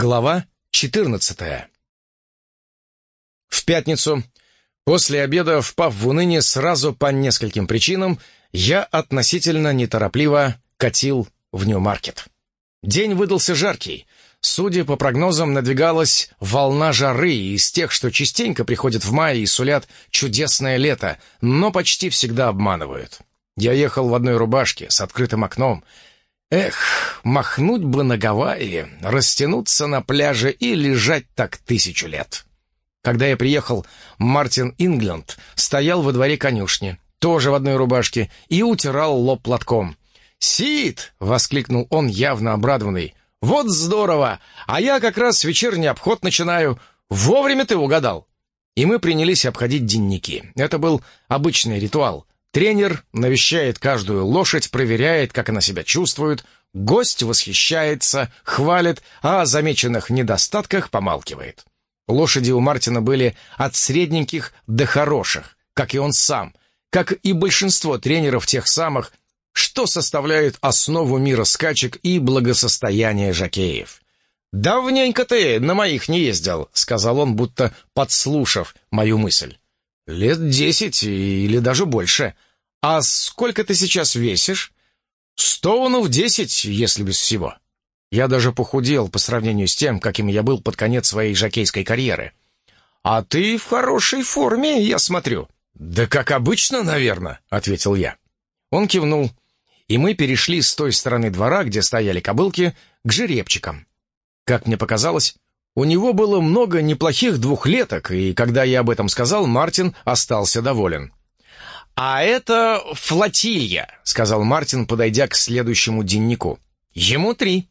Глава 14 В пятницу, после обеда, впав в уныние сразу по нескольким причинам, я относительно неторопливо катил в Нью-Маркет. День выдался жаркий. Судя по прогнозам, надвигалась волна жары из тех, что частенько приходят в мае и сулят чудесное лето, но почти всегда обманывают. Я ехал в одной рубашке с открытым окном, Эх, махнуть бы на Гавайи, растянуться на пляже и лежать так тысячу лет. Когда я приехал, Мартин Ингленд стоял во дворе конюшни, тоже в одной рубашке, и утирал лоб платком. «Сид!» — воскликнул он, явно обрадованный. «Вот здорово! А я как раз вечерний обход начинаю. Вовремя ты угадал!» И мы принялись обходить денники. Это был обычный ритуал. Тренер навещает каждую лошадь, проверяет, как она себя чувствует, гость восхищается, хвалит, а о замеченных недостатках помалкивает. Лошади у Мартина были от средненьких до хороших, как и он сам, как и большинство тренеров тех самых, что составляют основу мира скачек и благосостояния жакеев. «Давненько ты на моих не ездил», — сказал он, будто подслушав мою мысль. «Лет десять или даже больше. А сколько ты сейчас весишь?» «Стоунов десять, если без всего». Я даже похудел по сравнению с тем, каким я был под конец своей жокейской карьеры. «А ты в хорошей форме, я смотрю». «Да как обычно, наверное», — ответил я. Он кивнул, и мы перешли с той стороны двора, где стояли кобылки, к жеребчикам. Как мне показалось, у него было много неплохих двухлеток, и когда я об этом сказал, Мартин остался доволен. «А это флотилья», — сказал Мартин, подойдя к следующему деннику. «Ему три.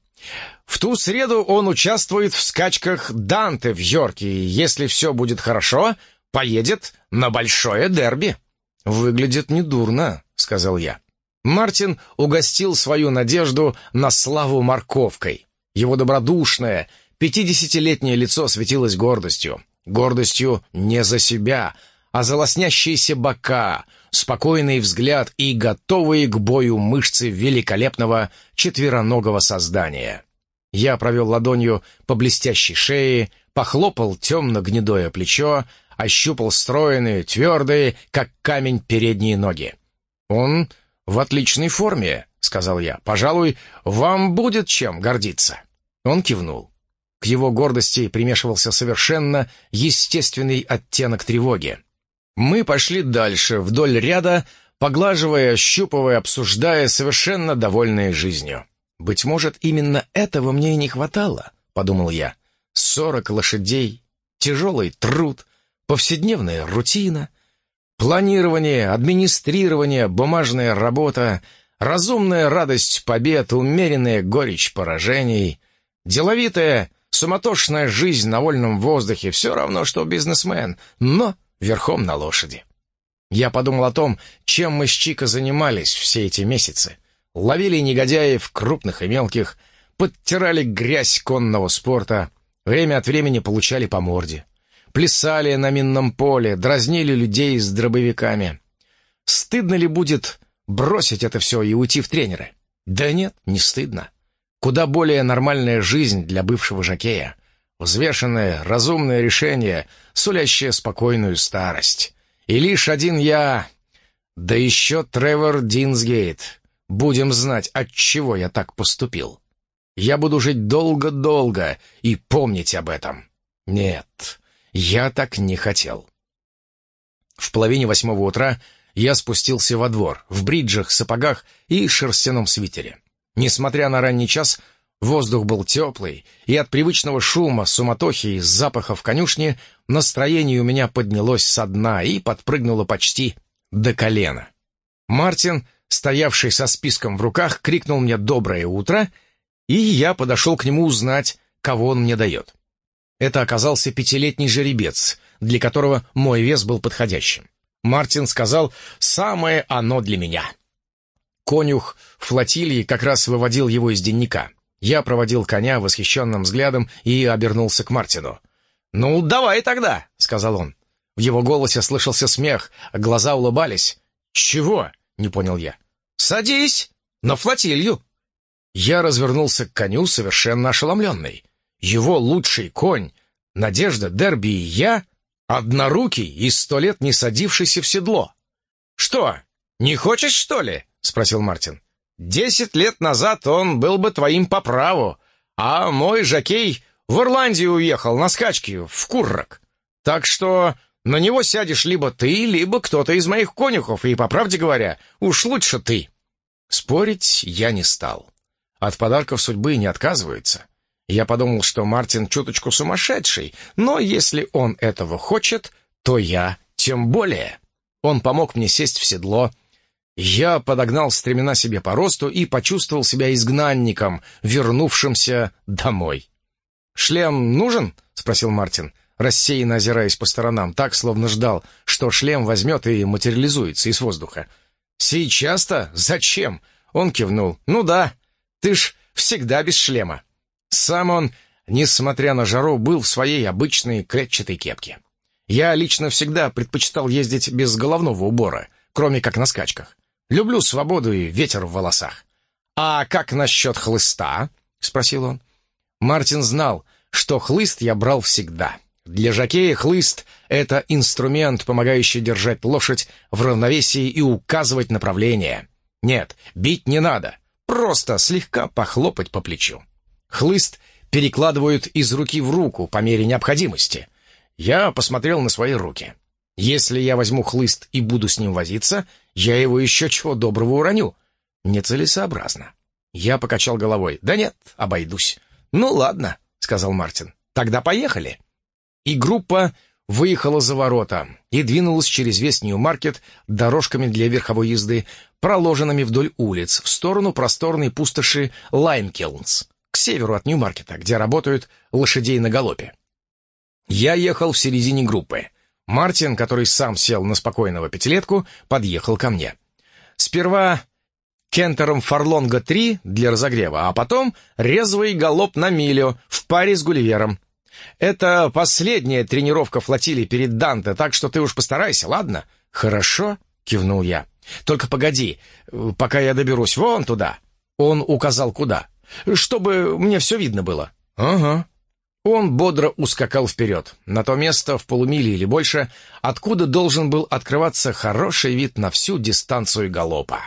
В ту среду он участвует в скачках Данте в Йорке, и если все будет хорошо, поедет на большое дерби». «Выглядит недурно», — сказал я. Мартин угостил свою надежду на славу морковкой. Его добродушное, Пятидесятилетнее лицо светилось гордостью. Гордостью не за себя, а за лоснящиеся бока, спокойный взгляд и готовые к бою мышцы великолепного четвероногого создания. Я провел ладонью по блестящей шее, похлопал темно-гнедое плечо, ощупал стройные, твердые, как камень, передние ноги. «Он в отличной форме», — сказал я. «Пожалуй, вам будет чем гордиться». Он кивнул. К его гордости примешивался совершенно естественный оттенок тревоги. Мы пошли дальше, вдоль ряда, поглаживая, щупывая, обсуждая, совершенно довольные жизнью. «Быть может, именно этого мне и не хватало», — подумал я. «Сорок лошадей, тяжелый труд, повседневная рутина, планирование, администрирование, бумажная работа, разумная радость побед, умеренная горечь поражений, деловитая, Суматошная жизнь на вольном воздухе все равно, что бизнесмен, но верхом на лошади. Я подумал о том, чем мы с Чика занимались все эти месяцы. Ловили негодяев, крупных и мелких, подтирали грязь конного спорта, время от времени получали по морде. Плясали на минном поле, дразнили людей с дробовиками. Стыдно ли будет бросить это все и уйти в тренеры? Да нет, не стыдно. Куда более нормальная жизнь для бывшего жокея. Взвешенное, разумное решение, сулящее спокойную старость. И лишь один я... Да еще Тревор Динсгейт. Будем знать, от чего я так поступил. Я буду жить долго-долго и помнить об этом. Нет, я так не хотел. В половине восьмого утра я спустился во двор, в бриджах, сапогах и шерстяном свитере. Несмотря на ранний час, воздух был теплый, и от привычного шума, суматохи и запахов конюшни настроение у меня поднялось со дна и подпрыгнуло почти до колена. Мартин, стоявший со списком в руках, крикнул мне «Доброе утро!», и я подошел к нему узнать, кого он мне дает. Это оказался пятилетний жеребец, для которого мой вес был подходящим. Мартин сказал «Самое оно для меня». Конюх флотилии как раз выводил его из денника. Я проводил коня восхищенным взглядом и обернулся к Мартину. «Ну, давай тогда», — сказал он. В его голосе слышался смех, а глаза улыбались. «Чего?» — не понял я. «Садись! На флотилью!» Я развернулся к коню, совершенно ошеломленный. его лучший конь, Надежда, Дерби и я — однорукий и сто лет не садившийся в седло. «Что, не хочешь, что ли?» — спросил Мартин. «Десять лет назад он был бы твоим по праву, а мой жокей в Ирландию уехал на скачки, в Куррок. Так что на него сядешь либо ты, либо кто-то из моих конюхов, и, по правде говоря, уж лучше ты». Спорить я не стал. От подарков судьбы не отказываются. Я подумал, что Мартин чуточку сумасшедший, но если он этого хочет, то я тем более. Он помог мне сесть в седло. Я подогнал стремена себе по росту и почувствовал себя изгнанником, вернувшимся домой. «Шлем нужен?» — спросил Мартин, рассеянно озираясь по сторонам, так, словно ждал, что шлем возьмет и материализуется из воздуха. «Сейчас-то? Зачем?» — он кивнул. «Ну да, ты ж всегда без шлема». Сам он, несмотря на жару, был в своей обычной клетчатой кепке. Я лично всегда предпочитал ездить без головного убора, кроме как на скачках. Люблю свободу и ветер в волосах. «А как насчет хлыста?» — спросил он. Мартин знал, что хлыст я брал всегда. Для жокея хлыст — это инструмент, помогающий держать лошадь в равновесии и указывать направление. Нет, бить не надо, просто слегка похлопать по плечу. Хлыст перекладывают из руки в руку по мере необходимости. Я посмотрел на свои руки. Если я возьму хлыст и буду с ним возиться, я его еще чего доброго уроню. Нецелесообразно. Я покачал головой. «Да нет, обойдусь». «Ну ладно», — сказал Мартин. «Тогда поехали». И группа выехала за ворота и двинулась через весь Нью-Маркет дорожками для верховой езды, проложенными вдоль улиц, в сторону просторной пустоши Лаймкилнс к северу от Нью-Маркета, где работают лошадей на галопе. Я ехал в середине группы. Мартин, который сам сел на спокойного пятилетку, подъехал ко мне. Сперва кентером Фарлонга-3 для разогрева, а потом резвый галоп на милю в паре с Гулливером. Это последняя тренировка флотилии перед Данте, так что ты уж постарайся, ладно? Хорошо, кивнул я. Только погоди, пока я доберусь вон туда. Он указал куда чтобы мне все видно было». «Ага». Он бодро ускакал вперед, на то место в полумиле или больше, откуда должен был открываться хороший вид на всю дистанцию галопа.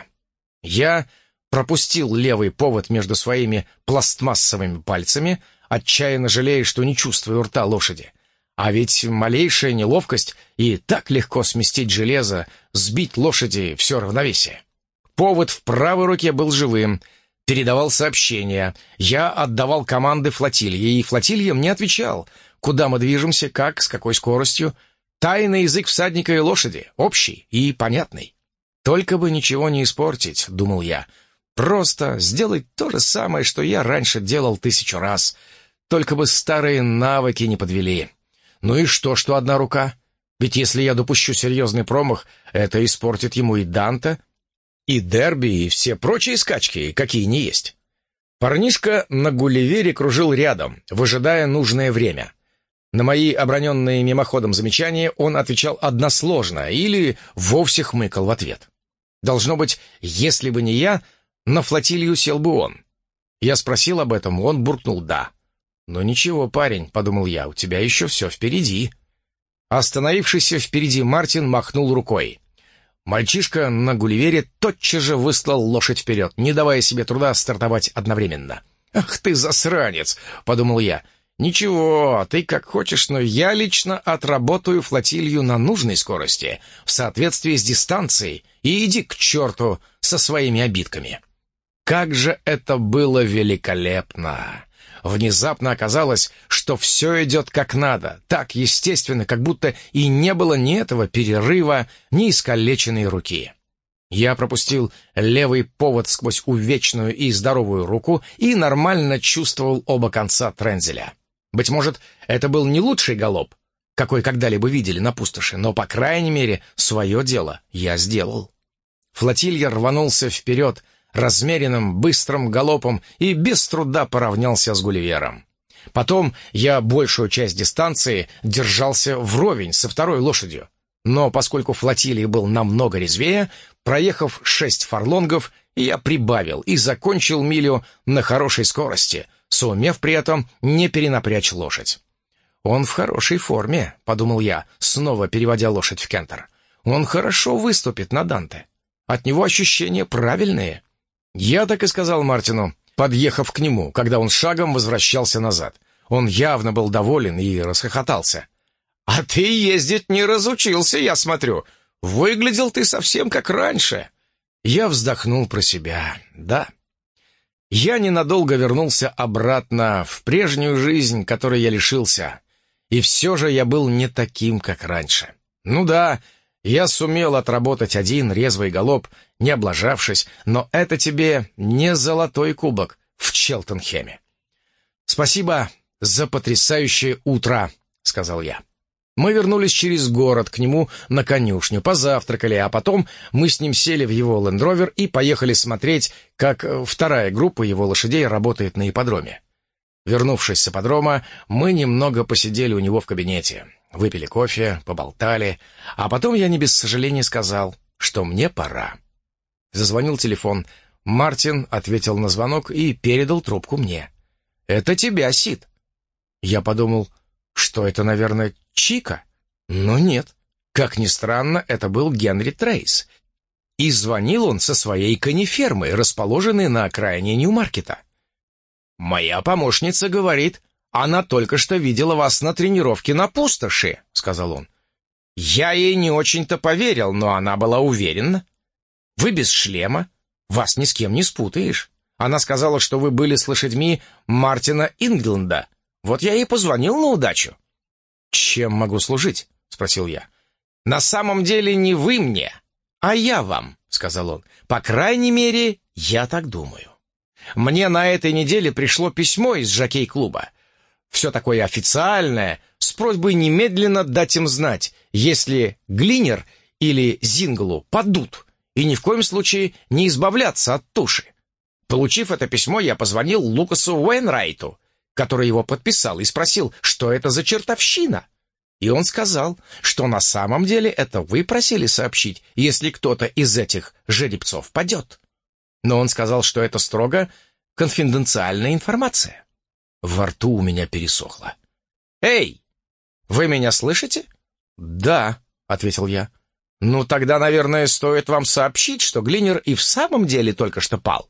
Я пропустил левый повод между своими пластмассовыми пальцами, отчаянно жалея, что не чувствую рта лошади. А ведь малейшая неловкость и так легко сместить железо, сбить лошади все равновесие. Повод в правой руке был живым — передавал сообщения. Я отдавал команды флотилье, и флотилья мне отвечал, куда мы движемся, как, с какой скоростью. Тайный язык всадника и лошади, общий и понятный. Только бы ничего не испортить, думал я. Просто сделать то же самое, что я раньше делал тысячу раз. Только бы старые навыки не подвели. Ну и что, что одна рука? Ведь если я допущу серьезный промах, это испортит ему и Данте, и дерби, и все прочие скачки, какие не есть. Парнишка на Гулливере кружил рядом, выжидая нужное время. На мои оброненные мимоходом замечания он отвечал односложно или вовсе хмыкал в ответ. Должно быть, если бы не я, на флотилию сел бы он. Я спросил об этом, он буркнул «да». «Ну ничего, парень», — подумал я, — «у тебя еще все впереди». Остановившийся впереди Мартин махнул рукой. Мальчишка на Гулливере тотчас же выслал лошадь вперед, не давая себе труда стартовать одновременно. «Ах ты засранец!» — подумал я. «Ничего, ты как хочешь, но я лично отработаю флотилью на нужной скорости, в соответствии с дистанцией, и иди к черту со своими обидками». Как же это было великолепно! Внезапно оказалось, что все идет как надо, так естественно, как будто и не было ни этого перерыва, ни искалеченной руки. Я пропустил левый повод сквозь увечную и здоровую руку и нормально чувствовал оба конца трензеля. Быть может, это был не лучший галоп, какой когда-либо видели на пустоши, но, по крайней мере, свое дело я сделал. Флотилья рванулся вперед, размеренным, быстрым галопом и без труда поравнялся с Гулливером. Потом я большую часть дистанции держался вровень со второй лошадью. Но поскольку флотилии был намного резвее, проехав шесть фарлонгов, я прибавил и закончил милю на хорошей скорости, сумев при этом не перенапрячь лошадь. «Он в хорошей форме», — подумал я, снова переводя лошадь в кентер. «Он хорошо выступит на Данте. От него ощущения правильные». Я так и сказал Мартину, подъехав к нему, когда он шагом возвращался назад. Он явно был доволен и расхохотался. «А ты ездить не разучился, я смотрю. Выглядел ты совсем как раньше». Я вздохнул про себя. «Да, я ненадолго вернулся обратно в прежнюю жизнь, которой я лишился. И все же я был не таким, как раньше. Ну да, я сумел отработать один резвый галоп, не облажавшись, но это тебе не золотой кубок в Челтенхеме. «Спасибо за потрясающее утро», — сказал я. Мы вернулись через город к нему на конюшню, позавтракали, а потом мы с ним сели в его лендровер и поехали смотреть, как э, вторая группа его лошадей работает на ипподроме. Вернувшись с ипподрома, мы немного посидели у него в кабинете, выпили кофе, поболтали, а потом я не без сожаления сказал, что мне пора. Зазвонил телефон. Мартин ответил на звонок и передал трубку мне. «Это тебя, Сид». Я подумал, что это, наверное, Чика? Но нет. Как ни странно, это был Генри Трейс. И звонил он со своей конифермы, расположенной на окраине Нью-Маркета. «Моя помощница говорит, она только что видела вас на тренировке на пустоши», — сказал он. «Я ей не очень-то поверил, но она была уверена. Вы без шлема, вас ни с кем не спутаешь. Она сказала, что вы были с лошадьми Мартина Ингленда. Вот я ей позвонил на удачу. «Чем могу служить?» — спросил я. «На самом деле не вы мне, а я вам», — сказал он. «По крайней мере, я так думаю. Мне на этой неделе пришло письмо из жокей-клуба. Все такое официальное, с просьбой немедленно дать им знать, если Глинер или Зинглу падут, и ни в коем случае не избавляться от туши. Получив это письмо, я позвонил Лукасу Уэйнрайту, который его подписал, и спросил, что это за чертовщина. И он сказал, что на самом деле это вы просили сообщить, если кто-то из этих жеребцов падет. Но он сказал, что это строго конфиденциальная информация. Во рту у меня пересохло. «Эй, вы меня слышите?» «Да», — ответил я. «Ну, тогда, наверное, стоит вам сообщить, что Глинер и в самом деле только что пал».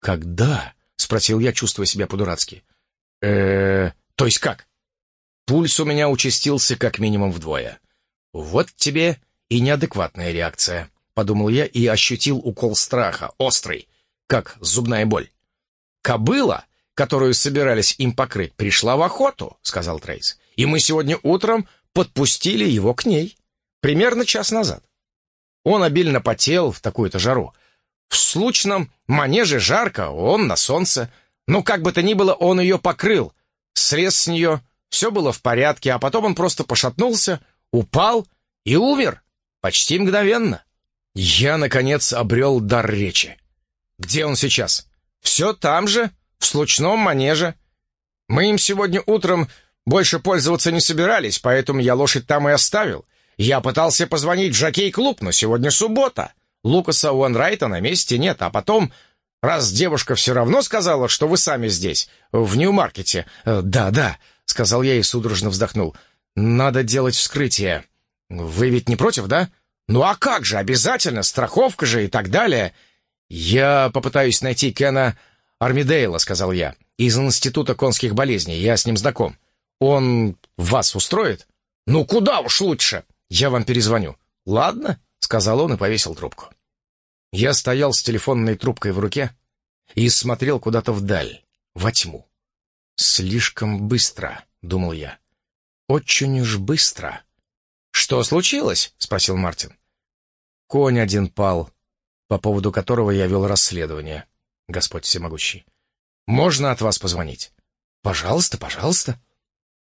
«Когда?» — спросил я, чувствуя себя по-дурацки э то есть как? Пульс у меня участился как минимум вдвое. Вот тебе и неадекватная реакция, подумал я и ощутил укол страха, острый, как зубная боль. Кобыла, которую собирались им покрыть, пришла в охоту, сказал Трейс. И мы сегодня утром подпустили его к ней. Примерно час назад. Он обильно потел в такую-то жару. В случном манеже жарко, он на солнце. Ну, как бы то ни было, он ее покрыл, слез с нее, все было в порядке, а потом он просто пошатнулся, упал и умер. Почти мгновенно. Я, наконец, обрел дар речи. Где он сейчас? Все там же, в случном манеже. Мы им сегодня утром больше пользоваться не собирались, поэтому я лошадь там и оставил. Я пытался позвонить в жокей-клуб, но сегодня суббота. Лукаса Уэнрайта на месте нет, а потом Раз девушка все равно сказала, что вы сами здесь, в Нью-Маркете. Э, да, да, сказал я и судорожно вздохнул. Надо делать вскрытие. Вы ведь не против, да? Ну а как же, обязательно, страховка же и так далее. Я попытаюсь найти Кена Армидейла, сказал я, из Института конских болезней. Я с ним знаком. Он вас устроит? Ну куда уж лучше. Я вам перезвоню. Ладно, сказал он и повесил трубку. Я стоял с телефонной трубкой в руке и смотрел куда-то вдаль, во тьму. «Слишком быстро», — думал я. «Очень уж быстро». «Что случилось?» — спросил Мартин. «Конь один пал, по поводу которого я вел расследование, Господь всемогущий. Можно от вас позвонить?» «Пожалуйста, пожалуйста».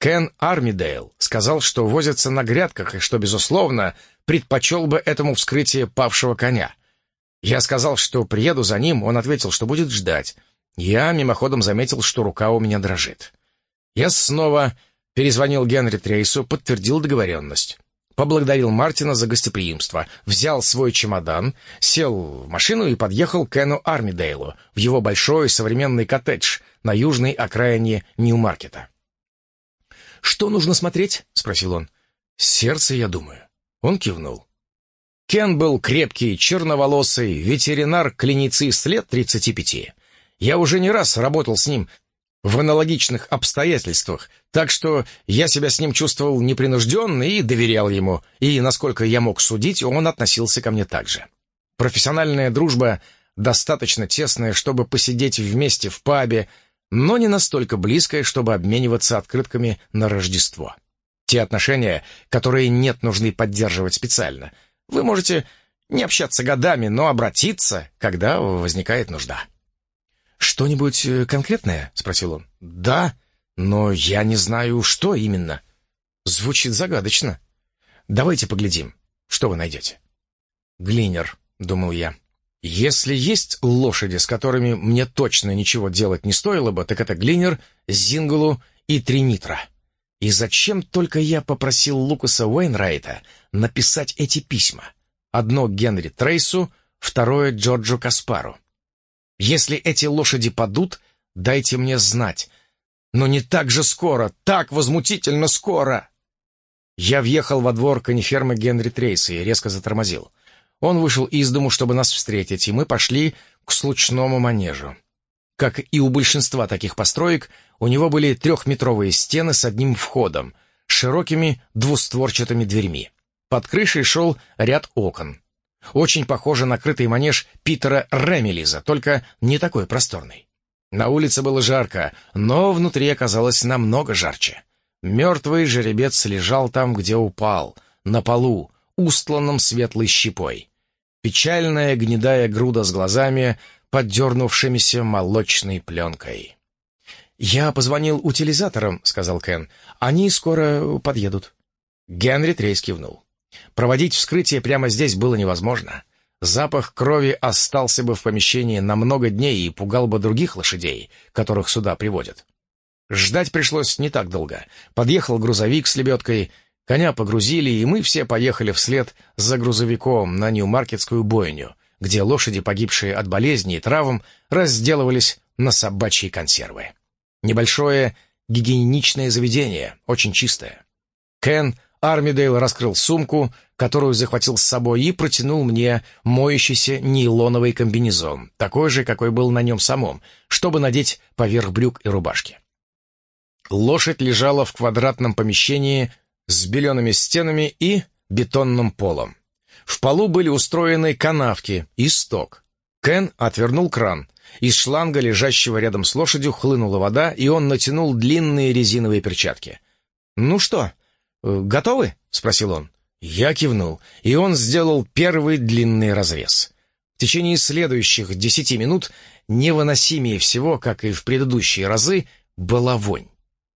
Кен Армидейл сказал, что возится на грядках и что, безусловно, предпочел бы этому вскрытие павшего коня. Я сказал, что приеду за ним, он ответил, что будет ждать. Я мимоходом заметил, что рука у меня дрожит. Я снова перезвонил Генри Трейсу, подтвердил договоренность. поблагодарил Мартина за гостеприимство, взял свой чемодан, сел в машину и подъехал к Эну Армидейлу в его большой современный коттедж на южной окраине Нью-Маркета. «Что нужно смотреть?» — спросил он. «Сердце, я думаю». Он кивнул. Кен был крепкий, черноволосый, ветеринар-клиницист лет 35. Я уже не раз работал с ним в аналогичных обстоятельствах, так что я себя с ним чувствовал непринужденно и доверял ему, и, насколько я мог судить, он относился ко мне так же. Профессиональная дружба достаточно тесная, чтобы посидеть вместе в пабе, но не настолько близкая, чтобы обмениваться открытками на Рождество. Те отношения, которые нет нужды поддерживать специально. Вы можете не общаться годами, но обратиться, когда возникает нужда. «Что-нибудь э, конкретное?» — спросил он. «Да, но я не знаю, что именно». «Звучит загадочно. Давайте поглядим, что вы найдете». «Глинер», — думал я. «Если есть лошади, с которыми мне точно ничего делать не стоило бы, так это Глинер, Зингалу и Тримитра». И зачем только я попросил Лукаса Уэйнрайта написать эти письма? Одно Генри Трейсу, второе Джорджу Каспару. Если эти лошади падут, дайте мне знать. Но не так же скоро, так возмутительно скоро!» Я въехал во двор конифермы Генри Трейса и резко затормозил. Он вышел из дому, чтобы нас встретить, и мы пошли к случному манежу. Как и у большинства таких построек, у него были трехметровые стены с одним входом, широкими двустворчатыми дверьми. Под крышей шел ряд окон. Очень похоже на крытый манеж Питера Ремелиза, только не такой просторный. На улице было жарко, но внутри оказалось намного жарче. Мертвый жеребец лежал там, где упал, на полу, устланном светлой щепой. Печальная гнедая груда с глазами, поддернувшимися молочной пленкой. «Я позвонил утилизаторам», — сказал Кен. «Они скоро подъедут». Генри Трейс кивнул. Проводить вскрытие прямо здесь было невозможно. Запах крови остался бы в помещении на много дней и пугал бы других лошадей, которых сюда приводят. Ждать пришлось не так долго. Подъехал грузовик с лебедкой, коня погрузили, и мы все поехали вслед за грузовиком на Нью-Маркетскую бойню, где лошади, погибшие от болезней и травм, разделывались на собачьи консервы. Небольшое гигиеничное заведение, очень чистое. Кен Армидейл раскрыл сумку, которую захватил с собой, и протянул мне моющийся нейлоновый комбинезон, такой же, какой был на нем самом, чтобы надеть поверх брюк и рубашки. Лошадь лежала в квадратном помещении с белеными стенами и бетонным полом. В полу были устроены канавки и сток. Кен отвернул кран. Из шланга, лежащего рядом с лошадью, хлынула вода, и он натянул длинные резиновые перчатки. «Ну что, «Э, «Готовы?» — спросил он. Я кивнул, и он сделал первый длинный разрез. В течение следующих десяти минут невыносимее всего, как и в предыдущие разы, была вонь.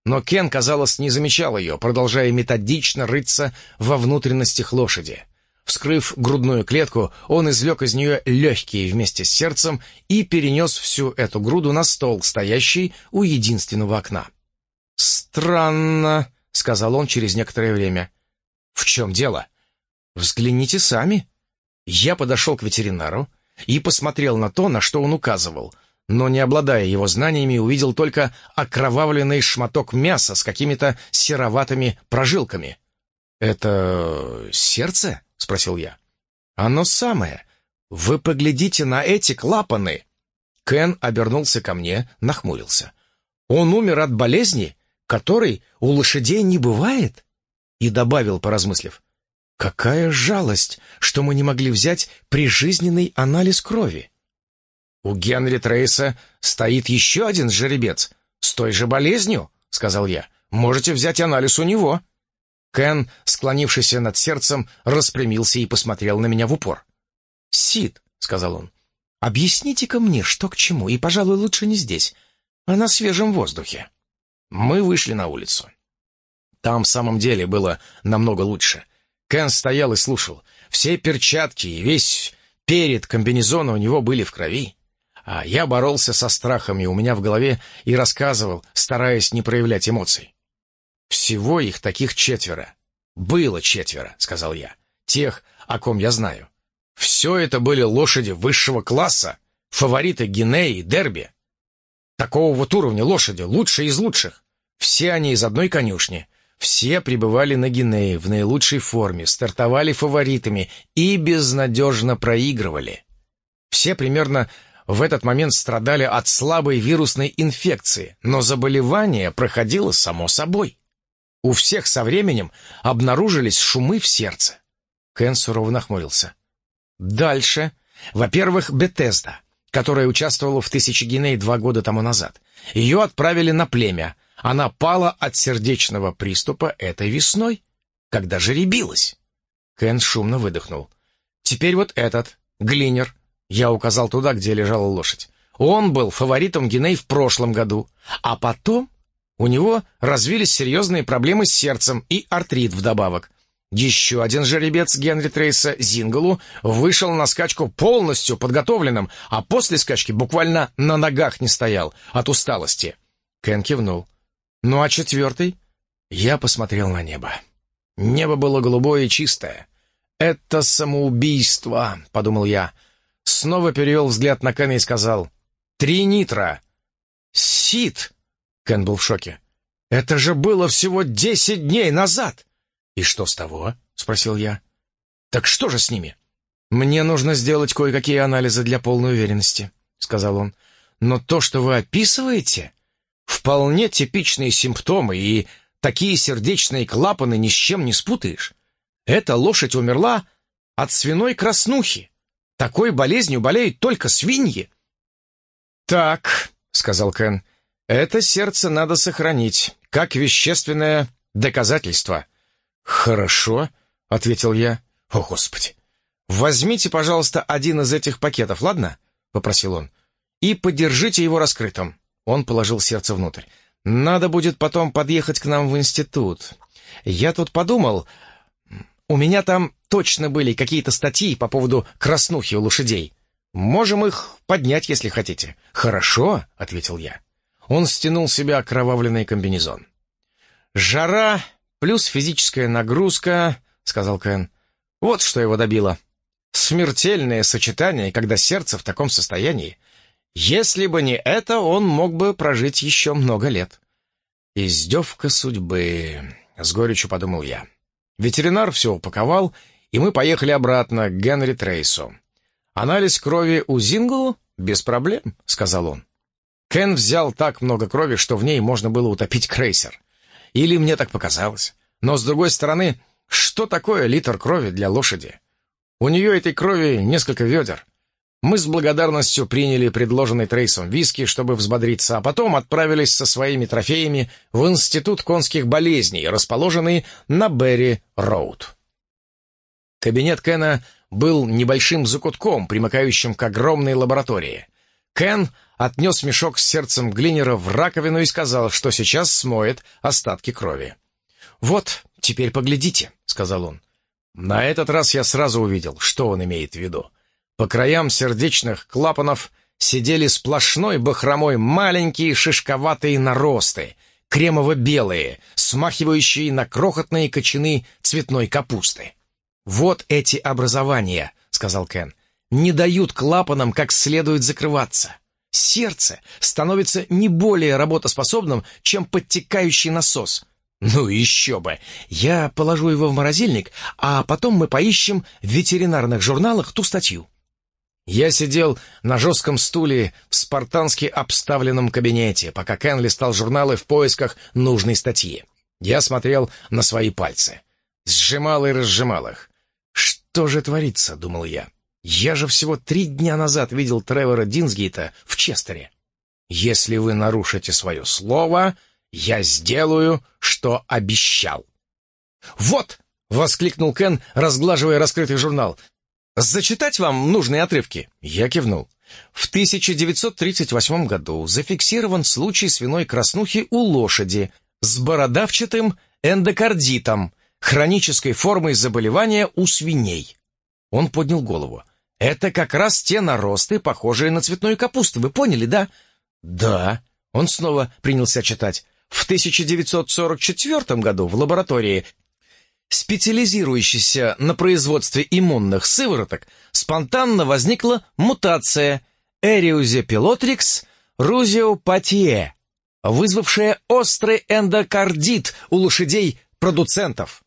Но Кен, казалось, не замечал ее, продолжая методично рыться во внутренностях лошади. Вскрыв грудную клетку, он извлек из нее легкие вместе с сердцем и перенес всю эту груду на стол, стоящий у единственного окна. «Странно», — сказал он через некоторое время. «В чем дело?» «Взгляните сами». Я подошел к ветеринару и посмотрел на то, на что он указывал, но, не обладая его знаниями, увидел только окровавленный шматок мяса с какими-то сероватыми прожилками. «Это сердце?» — спросил я. «Оно самое. Вы поглядите на эти клапаны!» Кен обернулся ко мне, нахмурился. «Он умер от болезни?» которой у лошадей не бывает?» И добавил, поразмыслив, «Какая жалость, что мы не могли взять прижизненный анализ крови!» «У Генри Трейса стоит еще один жеребец с той же болезнью», — сказал я. «Можете взять анализ у него». Кен, склонившийся над сердцем, распрямился и посмотрел на меня в упор. «Сид», — сказал он, — «объясните-ка мне, что к чему, и, пожалуй, лучше не здесь, а на свежем воздухе». Мы вышли на улицу. Там в самом деле было намного лучше. Кен стоял и слушал. Все перчатки и весь перед комбинезона у него были в крови. А я боролся со страхами у меня в голове и рассказывал, стараясь не проявлять эмоций. Всего их таких четверо. «Было четверо», — сказал я. «Тех, о ком я знаю. Все это были лошади высшего класса, фавориты Гинеи Дерби. Такого вот уровня лошади, лучшие из лучших. Все они из одной конюшни. Все пребывали на Гинее в наилучшей форме, стартовали фаворитами и безнадежно проигрывали. Все примерно в этот момент страдали от слабой вирусной инфекции, но заболевание проходило само собой. У всех со временем обнаружились шумы в сердце. Кен сурово нахмурился. Дальше. Во-первых, Бетезда, которая участвовала в «Тысяче Гиней» два года тому назад. Ее отправили на племя. Она пала от сердечного приступа этой весной, когда жеребилась. Кен шумно выдохнул. Теперь вот этот, Глинер. Я указал туда, где лежала лошадь. Он был фаворитом Гиней в прошлом году, а потом у него развились серьезные проблемы с сердцем и артрит вдобавок. Еще один жеребец Генри Трейса, Зингалу, вышел на скачку полностью подготовленным, а после скачки буквально на ногах не стоял от усталости. Кен кивнул. «Ну а четвертый?» Я посмотрел на небо. Небо было голубое и чистое. «Это самоубийство», — подумал я. Снова перевел взгляд на Кена и сказал. «Три нитра!» «Сид!» Кен был в шоке. «Это же было всего десять дней назад!» «И что с того?» — спросил я. «Так что же с ними?» «Мне нужно сделать кое-какие анализы для полной уверенности», — сказал он. «Но то, что вы описываете, вполне типичные симптомы, и такие сердечные клапаны ни с чем не спутаешь. Эта лошадь умерла от свиной краснухи. Такой болезнью болеют только свиньи». «Так», — сказал Кен, — это сердце надо сохранить, как вещественное доказательство. Хорошо, ответил я. О, Господи! Возьмите, пожалуйста, один из этих пакетов, ладно? Попросил он. И подержите его раскрытым. Он положил сердце внутрь. Надо будет потом подъехать к нам в институт. Я тут подумал, у меня там точно были какие-то статьи по поводу краснухи у лошадей. Можем их поднять, если хотите. Хорошо, ответил я. Он стянул себя окровавленный комбинезон. «Жара плюс физическая нагрузка», — сказал Кен. «Вот что его добило. Смертельное сочетание, когда сердце в таком состоянии. Если бы не это, он мог бы прожить еще много лет». «Издевка судьбы», — с горечью подумал я. Ветеринар все упаковал, и мы поехали обратно к Генри Трейсу. «Анализ крови у Зинглу? Без проблем», — сказал он. Кен взял так много крови, что в ней можно было утопить крейсер. Или мне так показалось. Но, с другой стороны, что такое литр крови для лошади? У нее этой крови несколько ведер. Мы с благодарностью приняли предложенный Трейсом виски, чтобы взбодриться, а потом отправились со своими трофеями в Институт конских болезней, расположенный на Берри-Роуд. Кабинет Кена был небольшим закутком, примыкающим к огромной лаборатории. Кен отнес мешок с сердцем Глинера в раковину и сказал, что сейчас смоет остатки крови. «Вот, теперь поглядите», — сказал он. На этот раз я сразу увидел, что он имеет в виду. По краям сердечных клапанов сидели сплошной бахромой маленькие шишковатые наросты, кремово-белые, смахивающие на крохотные кочаны цветной капусты. «Вот эти образования», — сказал Кен, — «не дают клапанам как следует закрываться сердце становится не более работоспособным, чем подтекающий насос. Ну еще бы! Я положу его в морозильник, а потом мы поищем в ветеринарных журналах ту статью. Я сидел на жестком стуле в спартански обставленном кабинете, пока Кен листал журналы в поисках нужной статьи. Я смотрел на свои пальцы. Сжимал и разжимал их. «Что же творится?» — думал я. Я же всего три дня назад видел Тревора Динсгейта в Честере. Если вы нарушите свое слово, я сделаю, что обещал. «Вот!» — воскликнул Кен, разглаживая раскрытый журнал. «Зачитать вам нужные отрывки?» Я кивнул. В 1938 году зафиксирован случай свиной краснухи у лошади с бородавчатым эндокардитом, хронической формой заболевания у свиней. Он поднял голову. «Это как раз те наросты, похожие на цветную капусту, вы поняли, да?» «Да». Он снова принялся читать. В 1944 году в лаборатории специализирующейся на производстве иммунных сывороток, спонтанно возникла мутация Эриузепилотрикс рузиопатие, вызвавшая острый эндокардит у лошадей-продуцентов.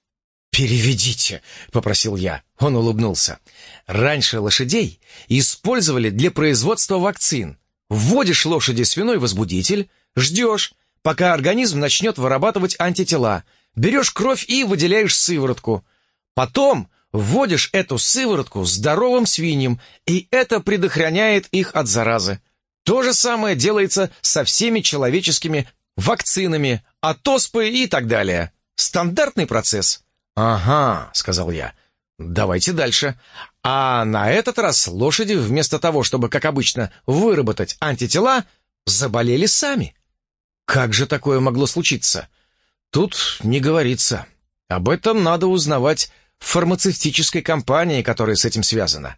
«Переведите», — попросил я. Он улыбнулся. «Раньше лошадей использовали для производства вакцин. Вводишь лошади свиной возбудитель, ждешь, пока организм начнет вырабатывать антитела, берешь кровь и выделяешь сыворотку. Потом вводишь эту сыворотку здоровым свиньям, и это предохраняет их от заразы. То же самое делается со всеми человеческими вакцинами, от оспы и так далее. Стандартный процесс. «Ага», — сказал я. «Давайте дальше. А на этот раз лошади, вместо того, чтобы, как обычно, выработать антитела, заболели сами. Как же такое могло случиться? Тут не говорится. Об этом надо узнавать в фармацевтической компании, которая с этим связана.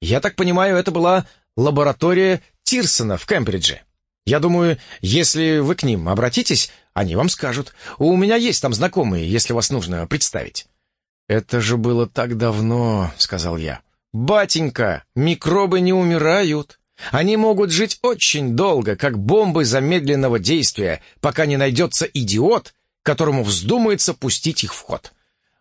Я так понимаю, это была лаборатория Тирсона в Кембридже. Я думаю, если вы к ним обратитесь, они вам скажут. У меня есть там знакомые, если вас нужно представить». «Это же было так давно», — сказал я. «Батенька, микробы не умирают. Они могут жить очень долго, как бомбы замедленного действия, пока не найдется идиот, которому вздумается пустить их в ход.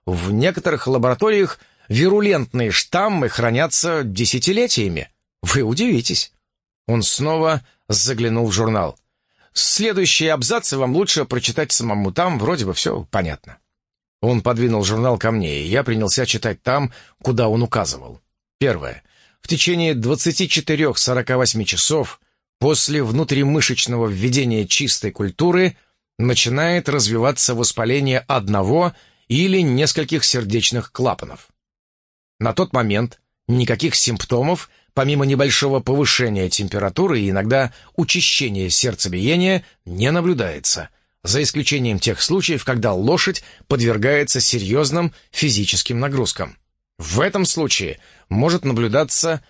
В некоторых лабораториях вирулентные штаммы хранятся десятилетиями. Вы удивитесь». Он снова заглянул в журнал. Следующие абзацы вам лучше прочитать самому, там вроде бы все понятно. Он подвинул журнал ко мне, и я принялся читать там, куда он указывал. Первое. В течение 24-48 часов после внутримышечного введения чистой культуры начинает развиваться воспаление одного или нескольких сердечных клапанов. На тот момент никаких симптомов – помимо небольшого повышения температуры и иногда учащения сердцебиения, не наблюдается, за исключением тех случаев, когда лошадь подвергается серьезным физическим нагрузкам. В этом случае может наблюдаться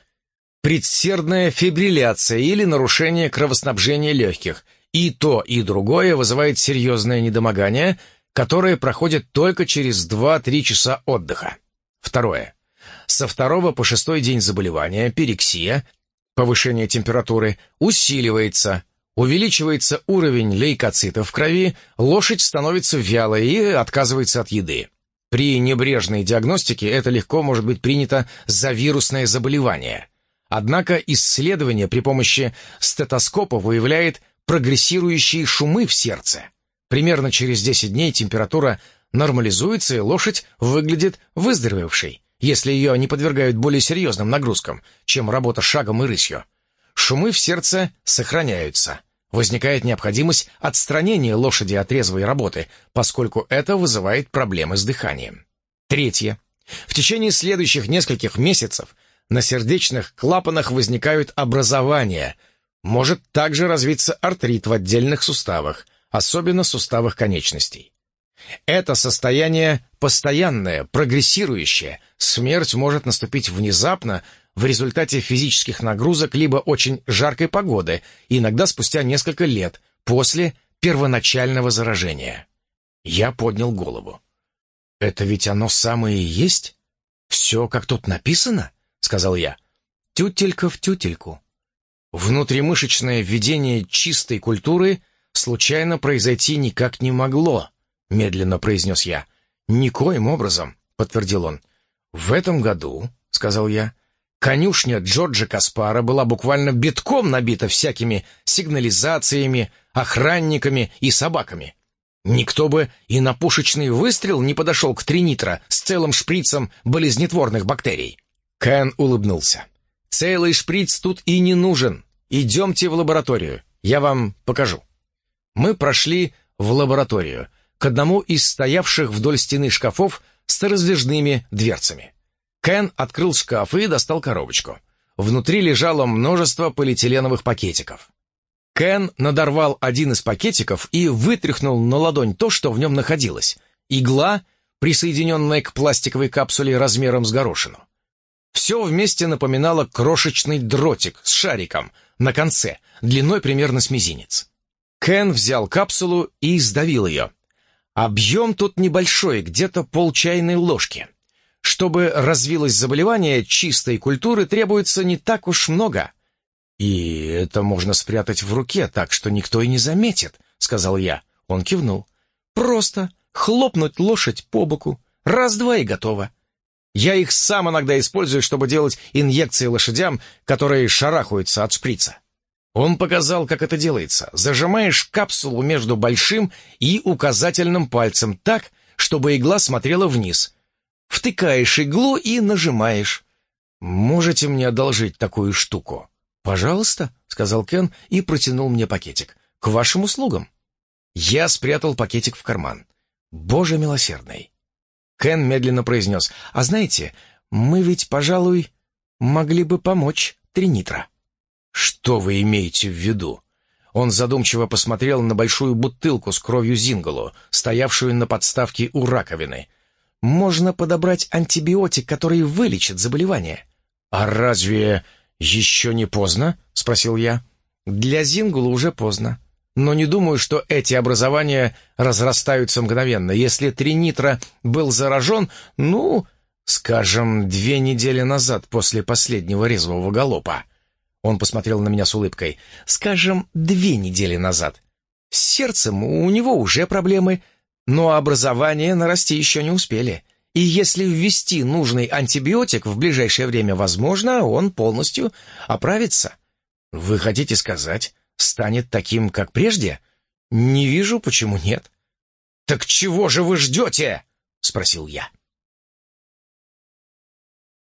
предсердная фибрилляция или нарушение кровоснабжения легких, и то, и другое вызывает серьезное недомогание, которое проходит только через 2-3 часа отдыха. Второе. Со второго по шестой день заболевания перексия, повышение температуры, усиливается, увеличивается уровень лейкоцитов в крови, лошадь становится вялой и отказывается от еды. При небрежной диагностике это легко может быть принято за вирусное заболевание. Однако исследование при помощи стетоскопа выявляет прогрессирующие шумы в сердце. Примерно через 10 дней температура нормализуется, и лошадь выглядит выздоровевшей если ее не подвергают более серьезным нагрузкам, чем работа шагом и рысью. Шумы в сердце сохраняются. Возникает необходимость отстранения лошади от резвой работы, поскольку это вызывает проблемы с дыханием. Третье. В течение следующих нескольких месяцев на сердечных клапанах возникают образования. Может также развиться артрит в отдельных суставах, особенно суставах конечностей. Это состояние постоянное, прогрессирующее. Смерть может наступить внезапно в результате физических нагрузок либо очень жаркой погоды, иногда спустя несколько лет после первоначального заражения. Я поднял голову. «Это ведь оно самое и есть? Все, как тут написано?» — сказал я. «Тютелька в тютельку». Внутримышечное введение чистой культуры случайно произойти никак не могло медленно произнес я. «Никоим образом», — подтвердил он. «В этом году», — сказал я, — «конюшня Джорджа Каспара была буквально битком набита всякими сигнализациями, охранниками и собаками. Никто бы и на пушечный выстрел не подошел к тринитро с целым шприцем болезнетворных бактерий». Кен улыбнулся. «Целый шприц тут и не нужен. Идемте в лабораторию, я вам покажу». Мы прошли в лабораторию — к одному из стоявших вдоль стены шкафов с раздвижными дверцами. Кен открыл шкаф и достал коробочку. Внутри лежало множество полиэтиленовых пакетиков. Кен надорвал один из пакетиков и вытряхнул на ладонь то, что в нем находилось. Игла, присоединенная к пластиковой капсуле размером с горошину. Все вместе напоминало крошечный дротик с шариком на конце, длиной примерно с мизинец. Кен взял капсулу и сдавил ее. Объем тут небольшой, где-то пол чайной ложки. Чтобы развилось заболевание, чистой культуры требуется не так уж много. И это можно спрятать в руке так, что никто и не заметит, сказал я. Он кивнул. Просто хлопнуть лошадь по боку. Раз-два и готово. Я их сам иногда использую, чтобы делать инъекции лошадям, которые шарахаются от шприца. Он показал, как это делается. Зажимаешь капсулу между большим и указательным пальцем так, чтобы игла смотрела вниз. Втыкаешь иглу и нажимаешь. «Можете мне одолжить такую штуку?» «Пожалуйста», — сказал Кен и протянул мне пакетик. «К вашим услугам». Я спрятал пакетик в карман. «Боже милосердный!» Кен медленно произнес. «А знаете, мы ведь, пожалуй, могли бы помочь Тринитро». «Что вы имеете в виду?» Он задумчиво посмотрел на большую бутылку с кровью Зингалу, стоявшую на подставке у раковины. «Можно подобрать антибиотик, который вылечит заболевание». «А разве еще не поздно?» — спросил я. «Для Зингула уже поздно. Но не думаю, что эти образования разрастаются мгновенно. Если Тринитро был заражен, ну, скажем, две недели назад после последнего резвого галопа». Он посмотрел на меня с улыбкой. «Скажем, две недели назад. С сердцем у него уже проблемы, но образование нарасти еще не успели. И если ввести нужный антибиотик в ближайшее время, возможно, он полностью оправится. Вы хотите сказать, станет таким, как прежде? Не вижу, почему нет. «Так чего же вы ждете?» — спросил я.